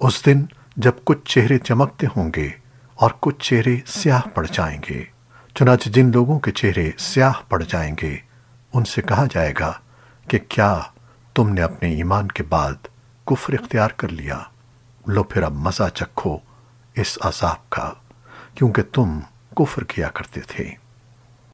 اس دن جب کچھ چہرے چمکتے ہوں گے اور کچھ چہرے سیاہ پڑ جائیں گے، چنانچہ جن لوگوں کے چہرے سیاہ پڑ جائیں گے، ان سے کہا جائے گا کہ کیا تم نے اپنے ایمان کے بعد کفر اختیار کر لیا؟ لو پھر اب مزہ چکھو اس عذاب کا، کیونکہ تم کفر کیا کرتے تھے۔